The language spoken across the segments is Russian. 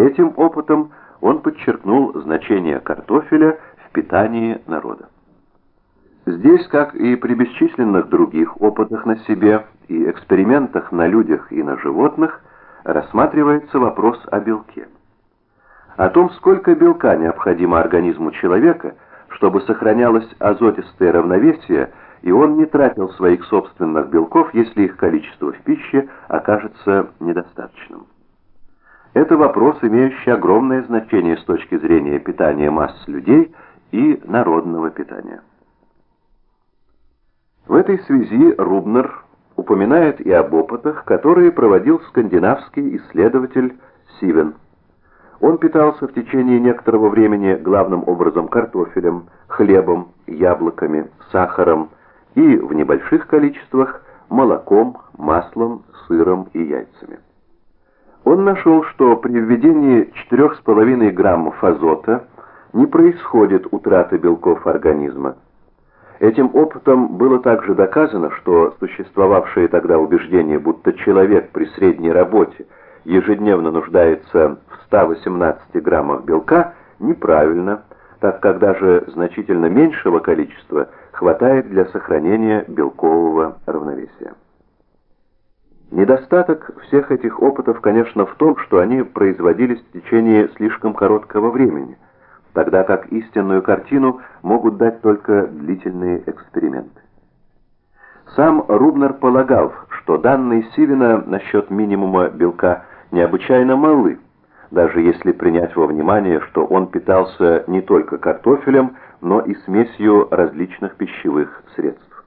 Этим опытом он подчеркнул значение картофеля в питании народа. Здесь, как и при бесчисленных других опытах на себе и экспериментах на людях и на животных, рассматривается вопрос о белке. О том, сколько белка необходимо организму человека, чтобы сохранялось азотистое равновесие, и он не тратил своих собственных белков, если их количество в пище окажется недостаточным. Это вопрос, имеющий огромное значение с точки зрения питания масс людей и народного питания. В этой связи Рубнер упоминает и об опытах, которые проводил скандинавский исследователь Сивен. Он питался в течение некоторого времени главным образом картофелем, хлебом, яблоками, сахаром и в небольших количествах молоком, маслом, сыром и яйцами. Он нашел, что при введении 4,5 граммов азота не происходит утраты белков организма. Этим опытом было также доказано, что существовавшее тогда убеждение, будто человек при средней работе ежедневно нуждается в 118 граммах белка, неправильно, так как даже значительно меньшего количества хватает для сохранения белкового равновесия. Недостаток всех этих опытов, конечно, в том, что они производились в течение слишком короткого времени, тогда как истинную картину могут дать только длительные эксперименты. Сам Рубнер полагал, что данные Сивина насчет минимума белка необычайно малы, даже если принять во внимание, что он питался не только картофелем, но и смесью различных пищевых средств.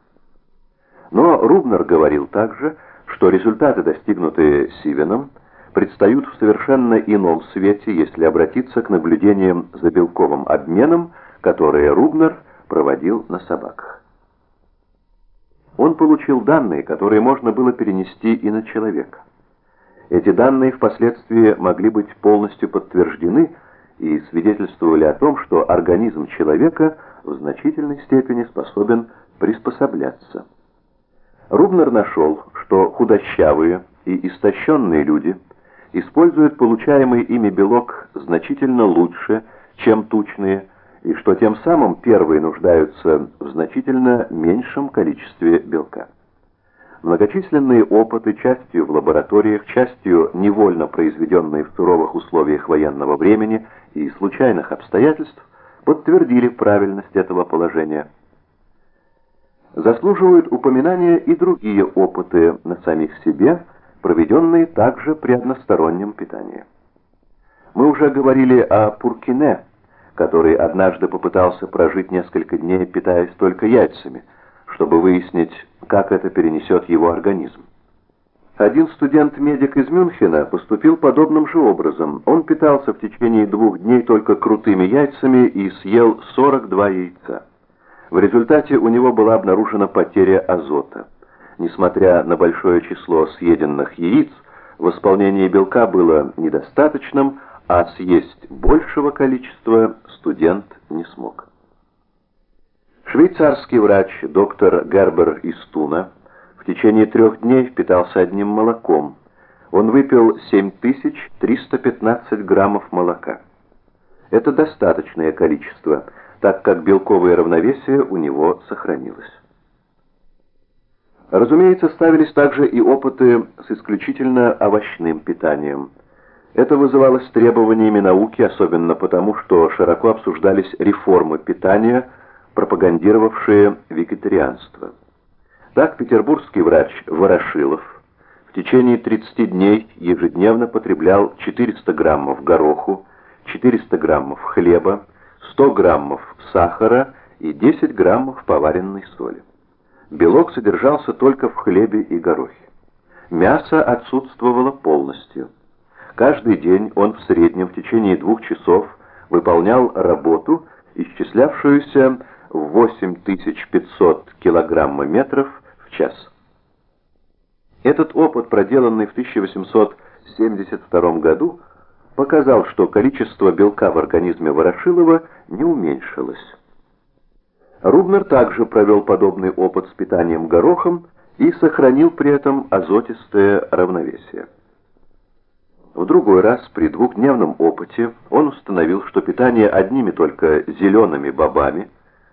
Но Рубнер говорил также, что результаты, достигнутые Сивеном, предстают в совершенно ином свете, если обратиться к наблюдениям за белковым обменом, которые Рубнер проводил на собаках. Он получил данные, которые можно было перенести и на человека. Эти данные впоследствии могли быть полностью подтверждены и свидетельствовали о том, что организм человека в значительной степени способен приспосабляться. Рубнер нашел, что худощавые и истощенные люди используют получаемый ими белок значительно лучше, чем тучные, и что тем самым первые нуждаются в значительно меньшем количестве белка. Многочисленные опыты, частью в лабораториях, частью невольно произведенные в суровых условиях военного времени и случайных обстоятельств, подтвердили правильность этого положения. Заслуживают упоминания и другие опыты на самих себе, проведенные также при одностороннем питании. Мы уже говорили о Пуркине, который однажды попытался прожить несколько дней, питаясь только яйцами, чтобы выяснить, как это перенесет его организм. Один студент-медик из Мюнхена поступил подобным же образом. Он питался в течение двух дней только крутыми яйцами и съел 42 яйца. В результате у него была обнаружена потеря азота. Несмотря на большое число съеденных яиц, восполнение белка было недостаточным, а съесть большего количества студент не смог. Швейцарский врач доктор Гербер из Туна в течение трех дней впитался одним молоком. Он выпил 7315 граммов молока. Это достаточное количество – так как белковое равновесие у него сохранилось. Разумеется, ставились также и опыты с исключительно овощным питанием. Это вызывалось требованиями науки, особенно потому, что широко обсуждались реформы питания, пропагандировавшие вегетарианство. Так петербургский врач Ворошилов в течение 30 дней ежедневно потреблял 400 граммов гороху, 400 граммов хлеба, 100 граммов сахара и 10 граммов поваренной соли. Белок содержался только в хлебе и горохе. Мясо отсутствовало полностью. Каждый день он в среднем в течение двух часов выполнял работу, исчислявшуюся в 8500 килограммометров в час. Этот опыт, проделанный в 1872 году, показал, что количество белка в организме Ворошилова не уменьшилось. Рубнер также провел подобный опыт с питанием горохом и сохранил при этом азотистое равновесие. В другой раз, при двухдневном опыте, он установил, что питание одними только зелеными бобами –